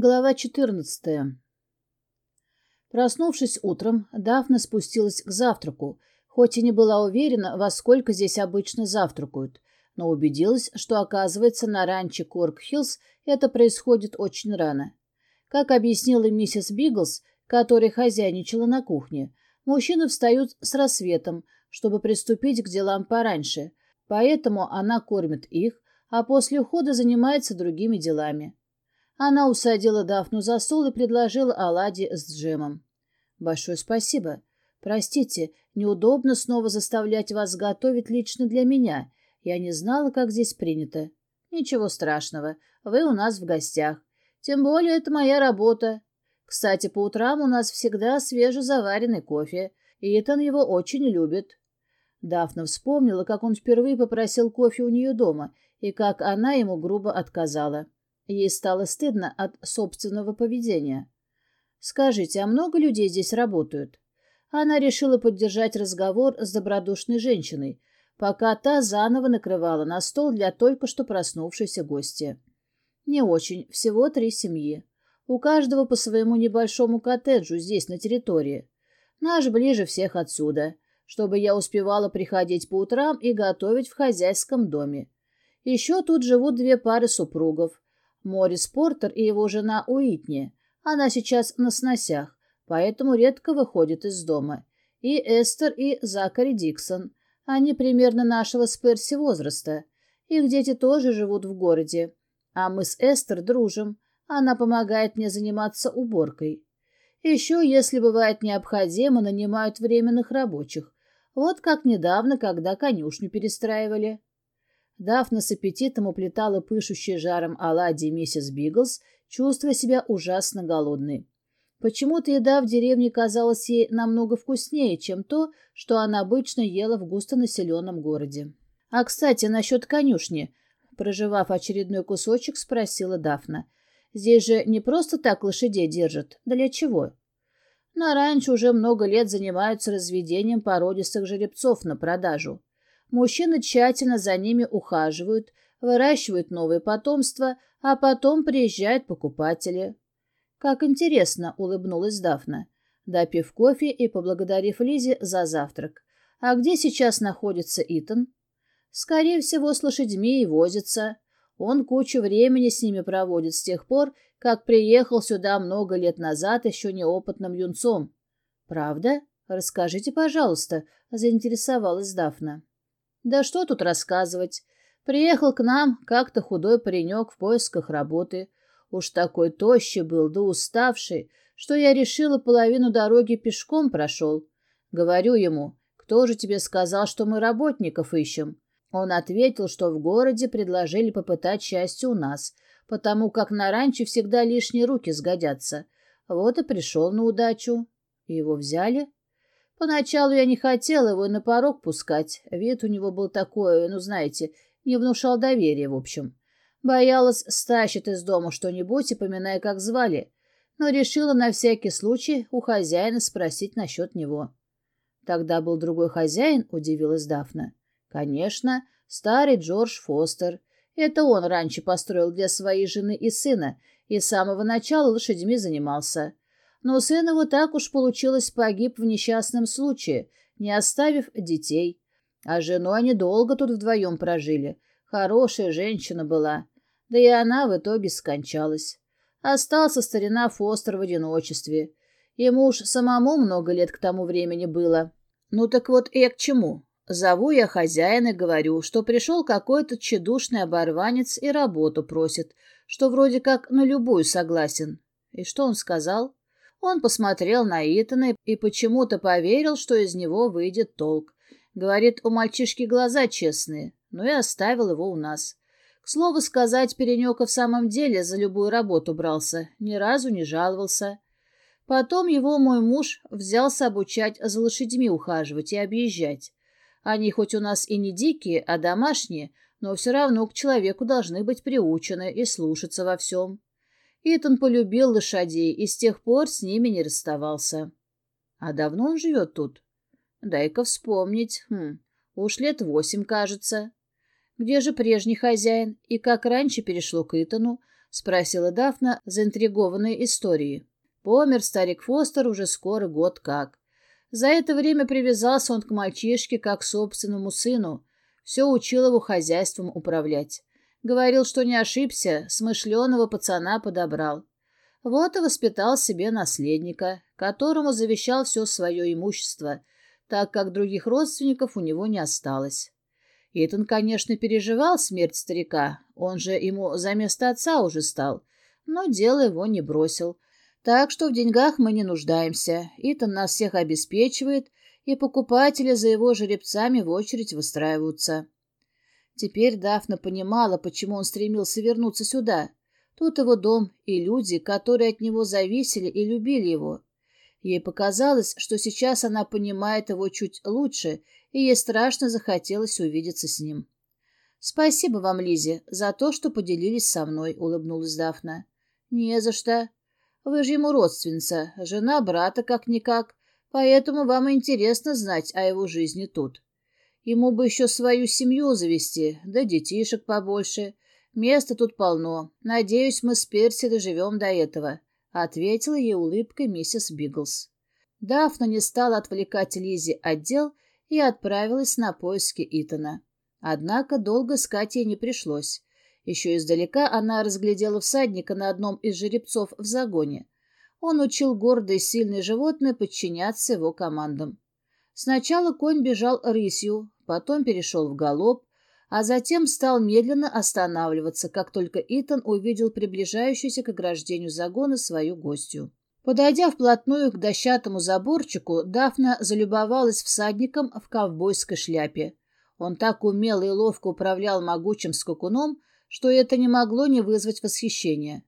Глава 14. Проснувшись утром, Дафна спустилась к завтраку, хоть и не была уверена, во сколько здесь обычно завтракают, но убедилась, что, оказывается, на ранче Корк-Хиллз это происходит очень рано. Как объяснила миссис Биглс, которая хозяйничала на кухне, мужчины встают с рассветом, чтобы приступить к делам пораньше, поэтому она кормит их, а после ухода занимается другими делами. Она усадила Дафну за стол и предложила оладьи с джемом. «Большое спасибо. Простите, неудобно снова заставлять вас готовить лично для меня. Я не знала, как здесь принято». «Ничего страшного. Вы у нас в гостях. Тем более это моя работа. Кстати, по утрам у нас всегда свежезаваренный кофе, и Итан его очень любит». Дафна вспомнила, как он впервые попросил кофе у нее дома, и как она ему грубо отказала. Ей стало стыдно от собственного поведения. «Скажите, а много людей здесь работают?» Она решила поддержать разговор с добродушной женщиной, пока та заново накрывала на стол для только что проснувшейся гости. «Не очень, всего три семьи. У каждого по своему небольшому коттеджу здесь, на территории. Наш ближе всех отсюда, чтобы я успевала приходить по утрам и готовить в хозяйском доме. Еще тут живут две пары супругов, Морис Портер и его жена Уитни. Она сейчас на сносях, поэтому редко выходит из дома. И Эстер и Закари Диксон. Они примерно нашего с Перси возраста. Их дети тоже живут в городе. А мы с Эстер дружим. Она помогает мне заниматься уборкой. Еще, если бывает необходимо, нанимают временных рабочих. Вот как недавно, когда конюшню перестраивали. Дафна с аппетитом уплетала пышущие жаром оладьи миссис Биглс, чувствуя себя ужасно голодной. Почему-то еда в деревне казалась ей намного вкуснее, чем то, что она обычно ела в густонаселенном городе. «А, кстати, насчет конюшни», — проживав очередной кусочек, спросила Дафна. «Здесь же не просто так лошадей держат. Для чего?» На раньше уже много лет занимаются разведением породистых жеребцов на продажу. Мужчины тщательно за ними ухаживают, выращивают новое потомство, а потом приезжают покупатели. «Как интересно!» — улыбнулась Дафна, допив кофе и поблагодарив Лизе за завтрак. «А где сейчас находится Итан?» «Скорее всего, с лошадьми и возится. Он кучу времени с ними проводит с тех пор, как приехал сюда много лет назад еще неопытным юнцом». «Правда? Расскажите, пожалуйста», — заинтересовалась Дафна. Да что тут рассказывать. Приехал к нам как-то худой паренек в поисках работы. Уж такой тощий был, да уставший, что я решила половину дороги пешком прошел. Говорю ему, кто же тебе сказал, что мы работников ищем? Он ответил, что в городе предложили попытать счастье у нас, потому как на ранчо всегда лишние руки сгодятся. Вот и пришел на удачу. Его взяли? Поначалу я не хотела его на порог пускать. Вид у него был такой, ну, знаете, не внушал доверия, в общем. Боялась, стащит из дома что-нибудь и как звали. Но решила на всякий случай у хозяина спросить насчет него. Тогда был другой хозяин, удивилась Дафна. Конечно, старый Джордж Фостер. Это он раньше построил для своей жены и сына, и с самого начала лошадьми занимался но сын его так уж получилось погиб в несчастном случае, не оставив детей. А жену они долго тут вдвоем прожили. Хорошая женщина была. Да и она в итоге скончалась. Остался старина Фостер в одиночестве. Ему уж самому много лет к тому времени было. Ну так вот и к чему? Зову я хозяина и говорю, что пришел какой-то тщедушный оборванец и работу просит, что вроде как на любую согласен. И что он сказал? Он посмотрел на Итана и почему-то поверил, что из него выйдет толк. Говорит, у мальчишки глаза честные, но и оставил его у нас. К слову сказать, Перенёка в самом деле за любую работу брался, ни разу не жаловался. Потом его мой муж взялся обучать за лошадьми ухаживать и объезжать. Они хоть у нас и не дикие, а домашние, но все равно к человеку должны быть приучены и слушаться во всем. Итан полюбил лошадей и с тех пор с ними не расставался. А давно он живет тут? Дай-ка вспомнить. Хм, уж лет восемь, кажется. Где же прежний хозяин и как раньше перешло к Итану? — спросила Дафна, заинтригованная историей. Помер старик Фостер уже скоро год как. За это время привязался он к мальчишке как к собственному сыну. Все учил его хозяйством управлять. Говорил, что не ошибся, смышленого пацана подобрал. Вот и воспитал себе наследника, которому завещал все свое имущество, так как других родственников у него не осталось. Итан, конечно, переживал смерть старика, он же ему за место отца уже стал, но дело его не бросил. Так что в деньгах мы не нуждаемся, Итан нас всех обеспечивает, и покупатели за его жеребцами в очередь выстраиваются. Теперь Дафна понимала, почему он стремился вернуться сюда. Тут его дом и люди, которые от него зависели и любили его. Ей показалось, что сейчас она понимает его чуть лучше, и ей страшно захотелось увидеться с ним. «Спасибо вам, Лизе, за то, что поделились со мной», — улыбнулась Дафна. «Не за что. Вы же ему родственница, жена брата как-никак, поэтому вам интересно знать о его жизни тут. Ему бы еще свою семью завести, да детишек побольше. Места тут полно. Надеюсь, мы с Перси доживем до этого», — ответила ей улыбкой миссис Биглс. Дафна не стала отвлекать Лизе от дел и отправилась на поиски Итана. Однако долго искать ей не пришлось. Еще издалека она разглядела всадника на одном из жеребцов в загоне. Он учил гордое и сильное животное подчиняться его командам. Сначала конь бежал рысью, потом перешел в галоп, а затем стал медленно останавливаться, как только Итан увидел приближающуюся к ограждению загона свою гостью. Подойдя вплотную к дощатому заборчику, Дафна залюбовалась всадником в ковбойской шляпе. Он так умело и ловко управлял могучим скакуном, что это не могло не вызвать восхищения.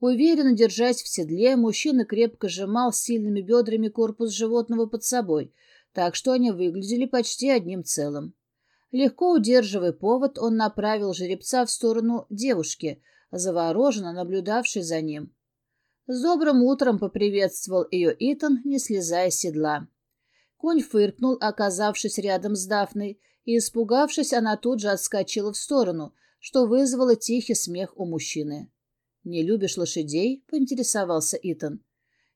Уверенно держась в седле, мужчина крепко сжимал сильными бедрами корпус животного под собой, так что они выглядели почти одним целым. Легко удерживая повод, он направил жеребца в сторону девушки, завороженно наблюдавшей за ним. С добрым утром поприветствовал ее Итан, не слезая с седла. Конь фыркнул, оказавшись рядом с Дафной, и, испугавшись, она тут же отскочила в сторону, что вызвало тихий смех у мужчины. «Не любишь лошадей?» — поинтересовался Итан.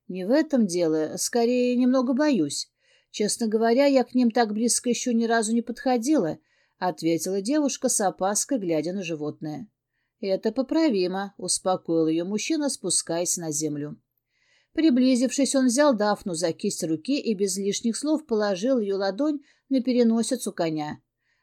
«Не в этом дело, скорее немного боюсь. Честно говоря, я к ним так близко еще ни разу не подходила», — ответила девушка с опаской, глядя на животное. «Это поправимо», — успокоил ее мужчина, спускаясь на землю. Приблизившись, он взял Дафну за кисть руки и без лишних слов положил ее ладонь на переносицу коня.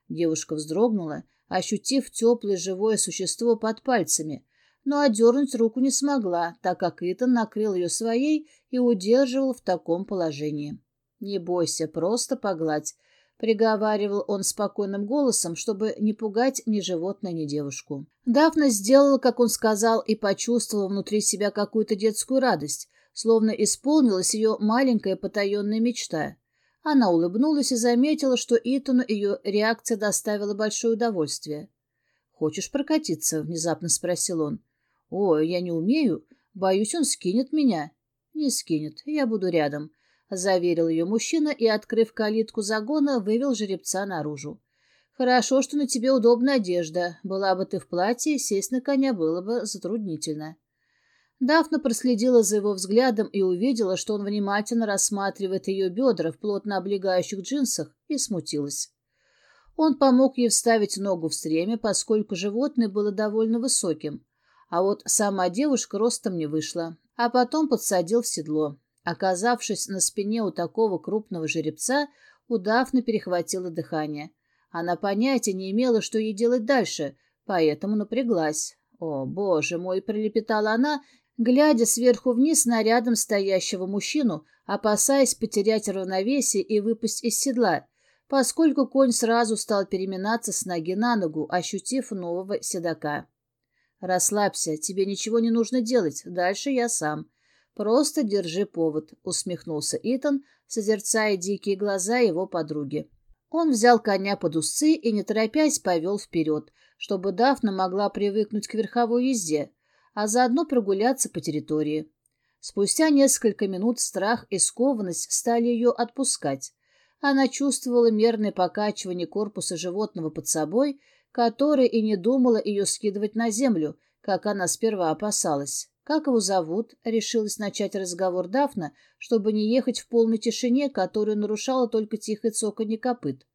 Девушка вздрогнула, ощутив теплое живое существо под пальцами, но отдернуть руку не смогла, так как Итан накрыл ее своей и удерживал в таком положении. «Не бойся, просто погладь», — приговаривал он спокойным голосом, чтобы не пугать ни животное, ни девушку. Дафна сделала, как он сказал, и почувствовала внутри себя какую-то детскую радость, словно исполнилась ее маленькая потаенная мечта. Она улыбнулась и заметила, что Итану ее реакция доставила большое удовольствие. «Хочешь прокатиться?» — внезапно спросил он. «О, я не умею. Боюсь, он скинет меня». «Не скинет. Я буду рядом», — заверил ее мужчина и, открыв калитку загона, вывел жеребца наружу. «Хорошо, что на тебе удобная одежда. Была бы ты в платье, сесть на коня было бы затруднительно». Дафна проследила за его взглядом и увидела, что он внимательно рассматривает ее бедра в плотно облегающих джинсах, и смутилась. Он помог ей вставить ногу в стремя, поскольку животное было довольно высоким, а вот сама девушка ростом не вышла, а потом подсадил в седло. Оказавшись на спине у такого крупного жеребца, у Дафны перехватило дыхание. Она понятия не имела, что ей делать дальше, поэтому напряглась. «О, боже мой!» — пролепетала она, глядя сверху вниз на рядом стоящего мужчину, опасаясь потерять равновесие и выпасть из седла, поскольку конь сразу стал переминаться с ноги на ногу, ощутив нового седока. «Расслабься, тебе ничего не нужно делать, дальше я сам. Просто держи повод», — усмехнулся Итан, созерцая дикие глаза его подруги. Он взял коня под усы и, не торопясь, повел вперед, чтобы Дафна могла привыкнуть к верховой езде, а заодно прогуляться по территории. Спустя несколько минут страх и скованность стали ее отпускать. Она чувствовала мерное покачивание корпуса животного под собой, которое и не думало ее скидывать на землю, как она сперва опасалась. «Как его зовут?» — решилась начать разговор Дафна, чтобы не ехать в полной тишине, которую нарушала только тихое цоканье копыт.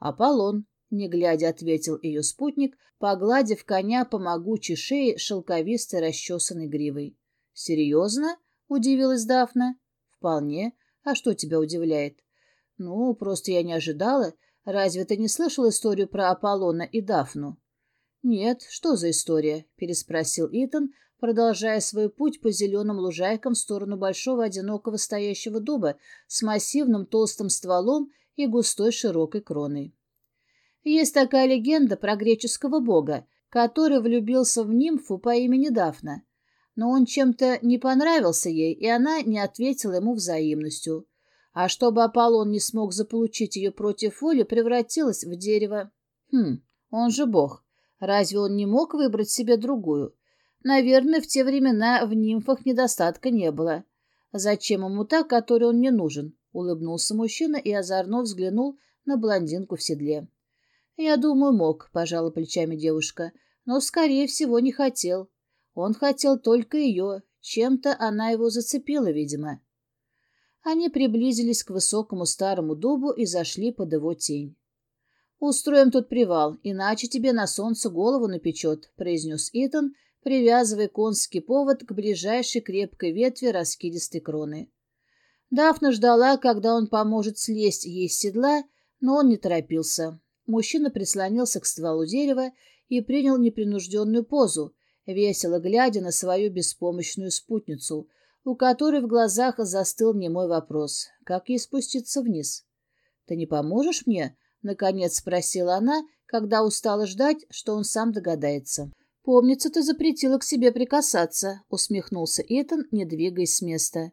«Аполлон», — не глядя ответил ее спутник, погладив коня по могучей шее шелковистой расчесанной гривой. «Серьезно?» — удивилась Дафна. «Вполне. А что тебя удивляет?» «Ну, просто я не ожидала. Разве ты не слышал историю про Аполлона и Дафну?» «Нет, что за история?» — переспросил Итан, продолжая свой путь по зеленым лужайкам в сторону большого одинокого стоящего дуба с массивным толстым стволом и густой широкой кроной. Есть такая легенда про греческого бога, который влюбился в нимфу по имени Дафна. Но он чем-то не понравился ей, и она не ответила ему взаимностью. А чтобы Аполлон не смог заполучить ее против воли, превратилась в дерево. Хм, он же бог. Разве он не мог выбрать себе другую? Наверное, в те времена в нимфах недостатка не было. Зачем ему та, которой он не нужен? Улыбнулся мужчина и озорно взглянул на блондинку в седле. Я думаю, мог, пожала плечами девушка, но, скорее всего, не хотел. Он хотел только ее. Чем-то она его зацепила, видимо. Они приблизились к высокому старому дубу и зашли под его тень. «Устроим тут привал, иначе тебе на солнце голову напечет», — произнес Итан, привязывая конский повод к ближайшей крепкой ветви раскидистой кроны. Дафна ждала, когда он поможет слезть ей с седла, но он не торопился. Мужчина прислонился к стволу дерева и принял непринужденную позу, весело глядя на свою беспомощную спутницу, у которой в глазах застыл немой вопрос, как ей спуститься вниз. «Ты не поможешь мне?» — наконец спросила она, когда устала ждать, что он сам догадается. «Помнится, ты запретила к себе прикасаться», — усмехнулся Итан, не двигаясь с места.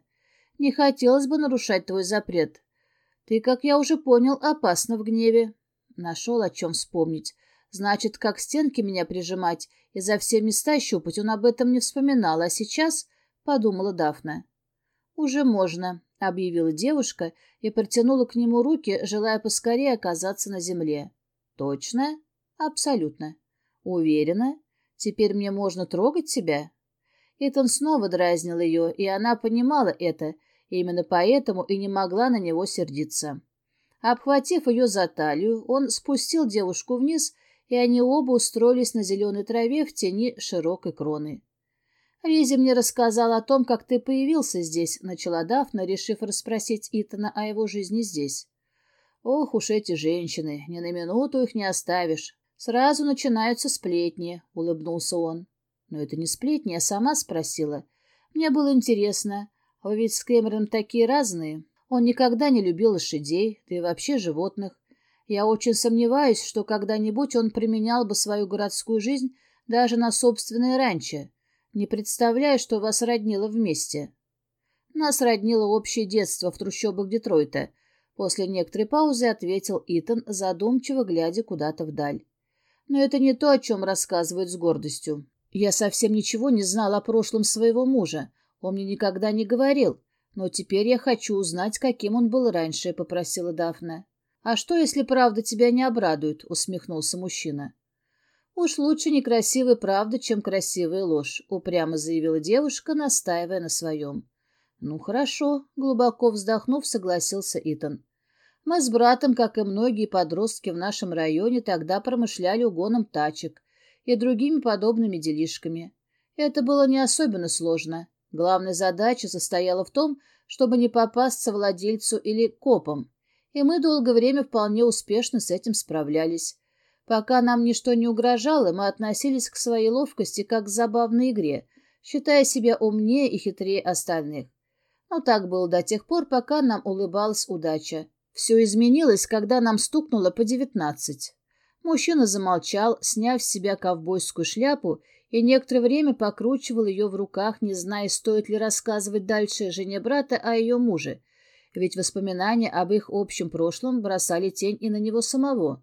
«Не хотелось бы нарушать твой запрет. Ты, как я уже понял, опасна в гневе». Нашел о чем вспомнить. Значит, как стенки меня прижимать и за все места щупать, он об этом не вспоминал, а сейчас, — подумала Дафна. «Уже можно», — объявила девушка и протянула к нему руки, желая поскорее оказаться на земле. «Точно?» «Абсолютно». «Уверена?» Теперь мне можно трогать тебя?» Итан снова дразнил ее, и она понимала это, именно поэтому и не могла на него сердиться. Обхватив ее за талию, он спустил девушку вниз, и они оба устроились на зеленой траве в тени широкой кроны. «Ризи мне рассказал о том, как ты появился здесь», — начала Дафна, решив расспросить Итана о его жизни здесь. «Ох уж эти женщины, ни на минуту их не оставишь. Сразу начинаются сплетни, — улыбнулся он. Но это не сплетни, я сама спросила. Мне было интересно. Вы ведь с Кэмероном такие разные. Он никогда не любил лошадей, да и вообще животных. Я очень сомневаюсь, что когда-нибудь он применял бы свою городскую жизнь даже на собственное ранчо. Не представляю, что вас роднило вместе. Нас роднило общее детство в трущобах Детройта. После некоторой паузы ответил Итан, задумчиво глядя куда-то вдаль. Но это не то, о чем рассказывают с гордостью. Я совсем ничего не знал о прошлом своего мужа. Он мне никогда не говорил. Но теперь я хочу узнать, каким он был раньше, — попросила Дафна. — А что, если правда тебя не обрадует? — усмехнулся мужчина. — Уж лучше некрасивая правда, чем красивая ложь, — упрямо заявила девушка, настаивая на своем. — Ну, хорошо, — глубоко вздохнув, согласился Итан. Мы с братом, как и многие подростки в нашем районе, тогда промышляли угоном тачек и другими подобными делишками. Это было не особенно сложно. Главная задача состояла в том, чтобы не попасться владельцу или копам, и мы долгое время вполне успешно с этим справлялись. Пока нам ничто не угрожало, мы относились к своей ловкости как к забавной игре, считая себя умнее и хитрее остальных. Но так было до тех пор, пока нам улыбалась удача. Все изменилось, когда нам стукнуло по девятнадцать. Мужчина замолчал, сняв с себя ковбойскую шляпу, и некоторое время покручивал ее в руках, не зная, стоит ли рассказывать дальше жене брата о ее муже, ведь воспоминания об их общем прошлом бросали тень и на него самого.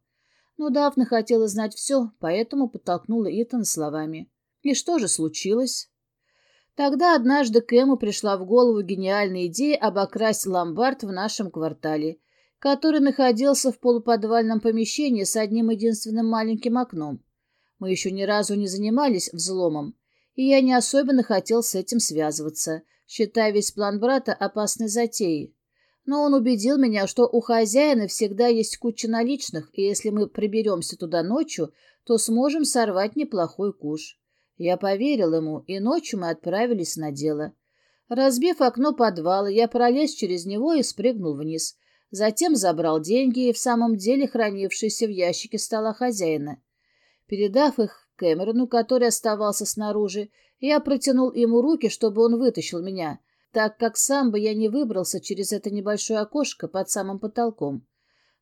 Но Дафна хотела знать все, поэтому подтолкнула Итана словами. «И что же случилось?» Тогда однажды Кэму пришла в голову гениальная идея обокрасть ломбард в нашем квартале — который находился в полуподвальном помещении с одним единственным маленьким окном. Мы еще ни разу не занимались взломом, и я не особенно хотел с этим связываться, считая весь план брата опасной затеей. Но он убедил меня, что у хозяина всегда есть куча наличных, и если мы приберемся туда ночью, то сможем сорвать неплохой куш. Я поверил ему, и ночью мы отправились на дело. Разбив окно подвала, я пролез через него и спрыгнул вниз. Затем забрал деньги, в самом деле хранившиеся в ящике стола хозяина. Передав их Кэмерону, который оставался снаружи, я протянул ему руки, чтобы он вытащил меня, так как сам бы я не выбрался через это небольшое окошко под самым потолком.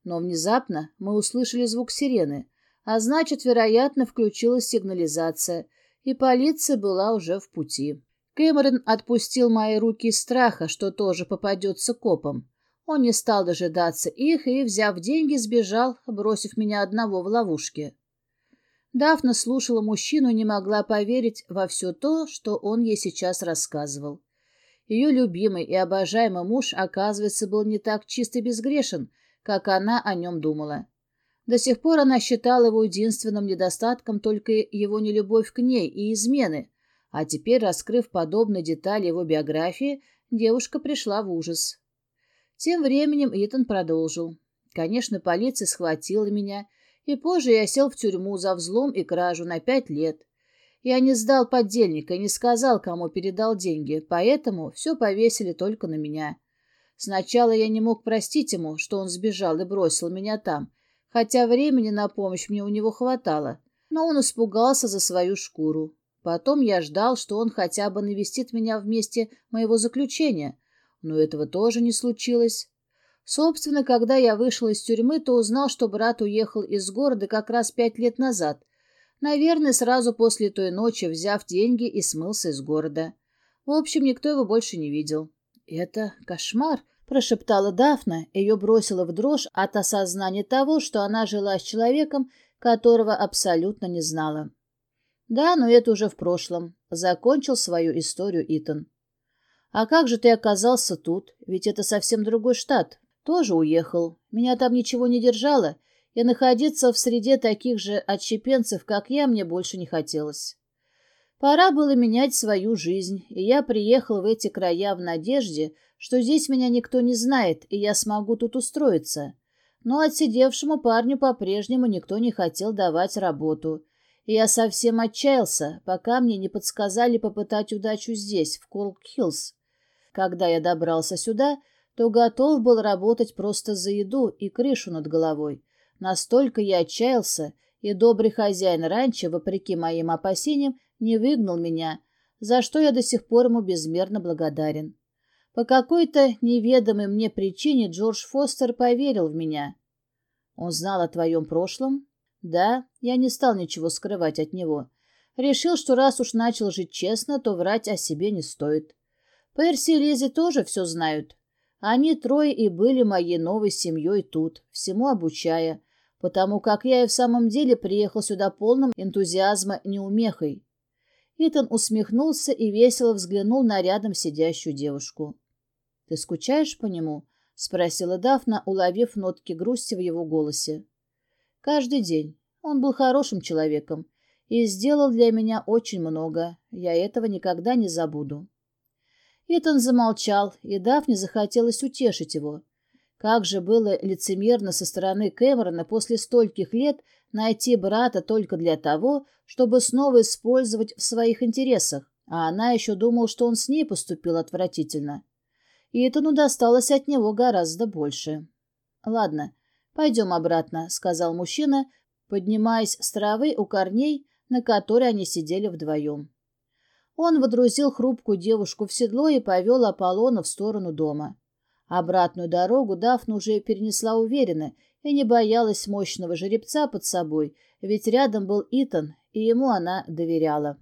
Но внезапно мы услышали звук сирены, а значит, вероятно, включилась сигнализация, и полиция была уже в пути. Кэмерон отпустил мои руки из страха, что тоже попадется копом. Он не стал дожидаться их и, взяв деньги, сбежал, бросив меня одного в ловушке. Дафна слушала мужчину и не могла поверить во все то, что он ей сейчас рассказывал. Ее любимый и обожаемый муж, оказывается, был не так чист и безгрешен, как она о нем думала. До сих пор она считала его единственным недостатком только его нелюбовь к ней и измены, а теперь, раскрыв подобные детали его биографии, девушка пришла в ужас. Тем временем Итан продолжил. Конечно, полиция схватила меня, и позже я сел в тюрьму за взлом и кражу на пять лет. Я не сдал поддельника и не сказал, кому передал деньги, поэтому все повесили только на меня. Сначала я не мог простить ему, что он сбежал и бросил меня там, хотя времени на помощь мне у него хватало, но он испугался за свою шкуру. Потом я ждал, что он хотя бы навестит меня вместе моего заключения, но этого тоже не случилось. Собственно, когда я вышел из тюрьмы, то узнал, что брат уехал из города как раз пять лет назад. Наверное, сразу после той ночи, взяв деньги и смылся из города. В общем, никто его больше не видел. «Это кошмар», прошептала Дафна, ее бросило в дрожь от осознания того, что она жила с человеком, которого абсолютно не знала. Да, но это уже в прошлом. Закончил свою историю Итан. А как же ты оказался тут? Ведь это совсем другой штат. Тоже уехал. Меня там ничего не держало, и находиться в среде таких же отщепенцев, как я, мне больше не хотелось. Пора было менять свою жизнь, и я приехал в эти края в надежде, что здесь меня никто не знает, и я смогу тут устроиться. Но отсидевшему парню по-прежнему никто не хотел давать работу. И я совсем отчаялся, пока мне не подсказали попытать удачу здесь, в Колк-Хиллз. Когда я добрался сюда, то готов был работать просто за еду и крышу над головой. Настолько я отчаялся, и добрый хозяин раньше, вопреки моим опасениям, не выгнал меня, за что я до сих пор ему безмерно благодарен. По какой-то неведомой мне причине Джордж Фостер поверил в меня. Он знал о твоем прошлом? Да, я не стал ничего скрывать от него. Решил, что раз уж начал жить честно, то врать о себе не стоит. Перси и Лизи тоже все знают. Они трое и были моей новой семьей тут, всему обучая, потому как я и в самом деле приехал сюда полным энтузиазма неумехой. Итан усмехнулся и весело взглянул на рядом сидящую девушку. «Ты скучаешь по нему?» — спросила Дафна, уловив нотки грусти в его голосе. «Каждый день. Он был хорошим человеком и сделал для меня очень много. Я этого никогда не забуду». Итан замолчал, и Дафне захотелось утешить его. Как же было лицемерно со стороны Кэмерона после стольких лет найти брата только для того, чтобы снова использовать в своих интересах, а она еще думала, что он с ней поступил отвратительно Итану досталось от него гораздо больше. «Ладно, пойдем обратно», — сказал мужчина, поднимаясь с травы у корней, на которой они сидели вдвоем. Он водрузил хрупкую девушку в седло и повел Аполлона в сторону дома. Обратную дорогу Дафна уже перенесла уверенно и не боялась мощного жеребца под собой, ведь рядом был Итан, и ему она доверяла.